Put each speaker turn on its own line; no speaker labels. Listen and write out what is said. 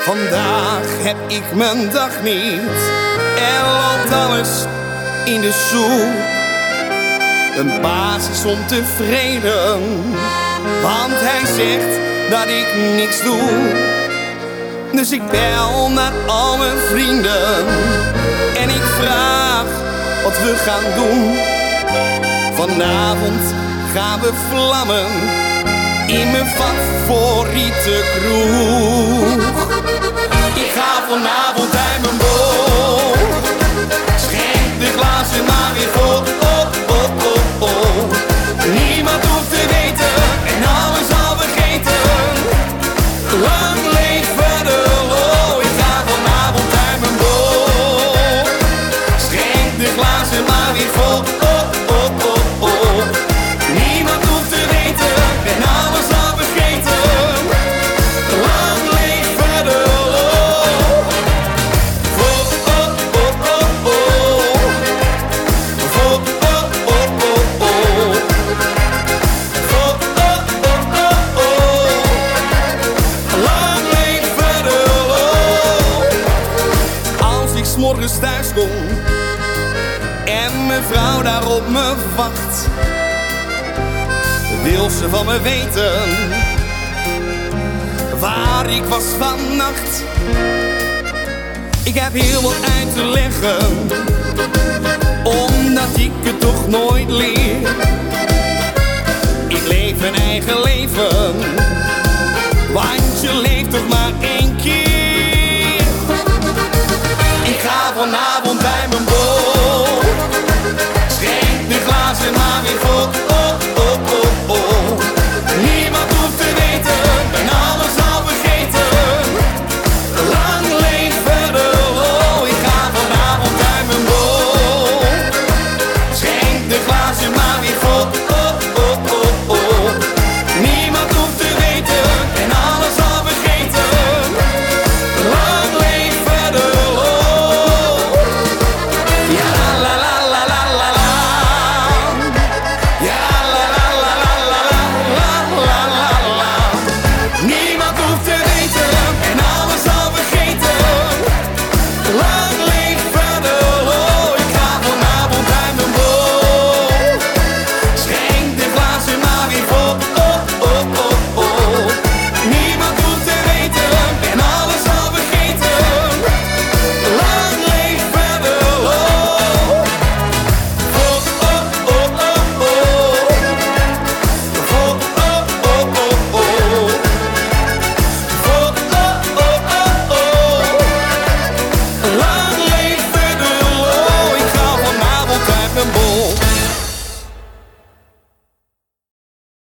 Vandaag heb ik mijn dag niet. Er loopt alles in de soep. Een baas is ontevreden, want hij zegt dat ik niks doe. Dus ik bel naar al mijn vrienden en ik vraag wat we gaan doen. Vanavond gaan we vlammen in mijn favoriete kroeg. Morgens thuis kom en mijn vrouw daar op me wacht, wil ze van me weten waar ik was vannacht. Ik heb heel wat uit te leggen, omdat ik het toch nooit leer. Ik leef een eigen leven, waar vanavond bij me